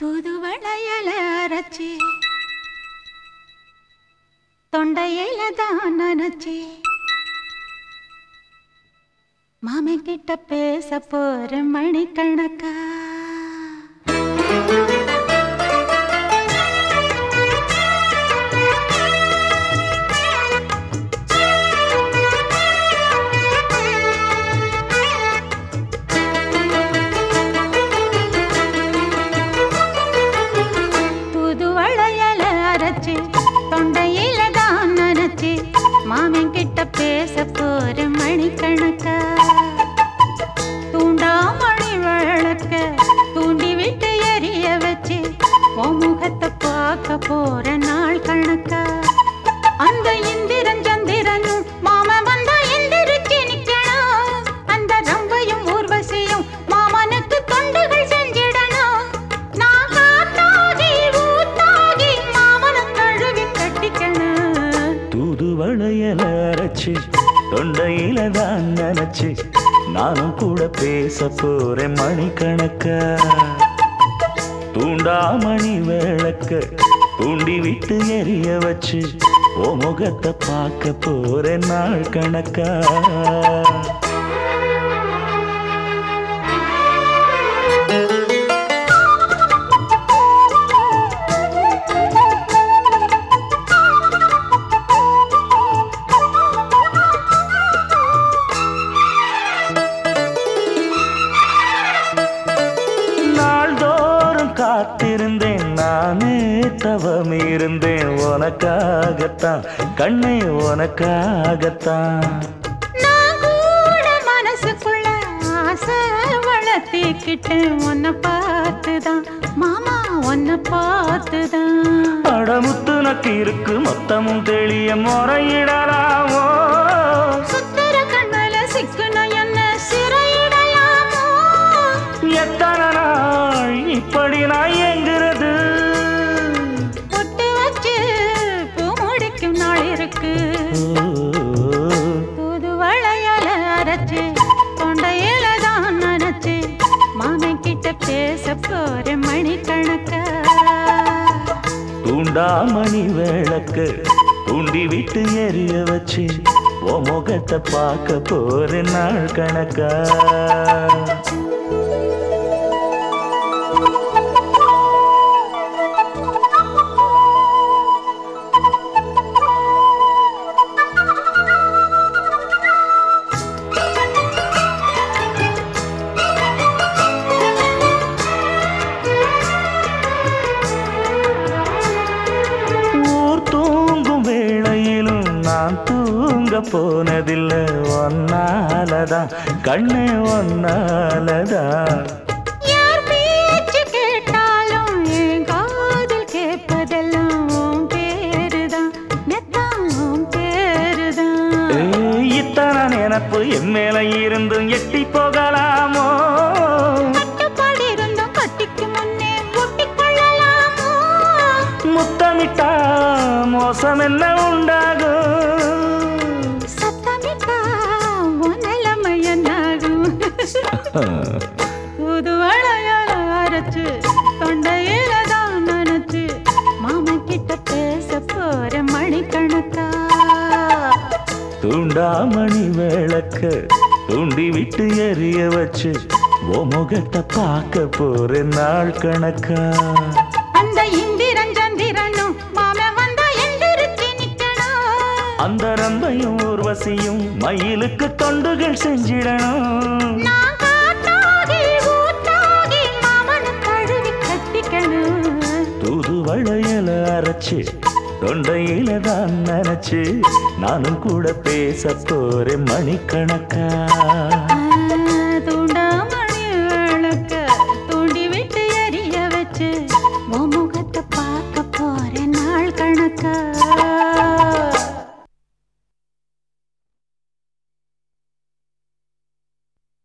தூதுவளையல அரைச்சி தொண்டையில தான் நினைச்சி மாமன் கிட்ட பேச போற மணிக்கணக்கா. பேச போற மணிக்கணக்கு நினைச்சு தொண்டையில தான் நினைச்சு நானும் கூட பேச போறேன் மணிக்கணக்க. தூண்டாமணி விளக்க தூண்டி விட்டு எரிய வச்சு ஓ முகத்தை பார்க்க போறேன் நாள் கணக்கா. காத்திருந்தேன் நானே தவம் இருந்தேன். உனக்காகத்தான் கண்ணே உனக்காகத்தான். மனசுக்குள்ள ஆசை வளர்த்திக்கிட்டேன். உன்னை பார்த்துதான் மாமா உன்னை பார்த்துதான். அடமுத்து நக்கு இருக்கு மொத்தமும் தெளிய முறையிடலாமோ? சுத்தர கண்மல சிக்குன என்ன சிறையிடலாமோ? எத்தனை எனக்கு இருக்கு. புது வளையல அரைச்சு தொண்டையில தான் நினைச்சு மாமன் கிட்ட பேச போற மணிக்கணக்க. தூண்டா மணி விளக்கு தூண்டி விட்டு எரிய வச்சு ஓ முகத்தை பார்க்க போற நாள் கணக்கா. நான் தூங்க போனதில்லை ஒன்னாலதான். கண்ணே ஒன்னாலதான். நினப்பு என் மேல இருந்தும் எட்டி போகலாமோ? முத்தமிட்டா மோசம் என்ன உண்டாகும்? புது வளையல அரைச்சு தொண்டையில தான் நினைச்சு மாமன் கிட்ட பேச போற மணிக்கணக்கா? தூண்டாமணி விளக்க தூண்டி விட்டு எரிய வச்சு ஓ முகத்தை பார்க்க போற நாள் கணக்கா? அந்த இந்திரன் சந்திரனும் மாமன் வந்தா எந்திரிச்சு நிக்கணும். அந்த ரம்பையும் ஊர்வசியும் மயிலுக்கு தொண்டுகள் செஞ்சிடணும். அரைச்சு தொண்டையில தான் நினைச்சு நானும் கூட பேச போறேன் மணிக்கணக்கா. பார்க்க போறேன் நாள் கணக்கா.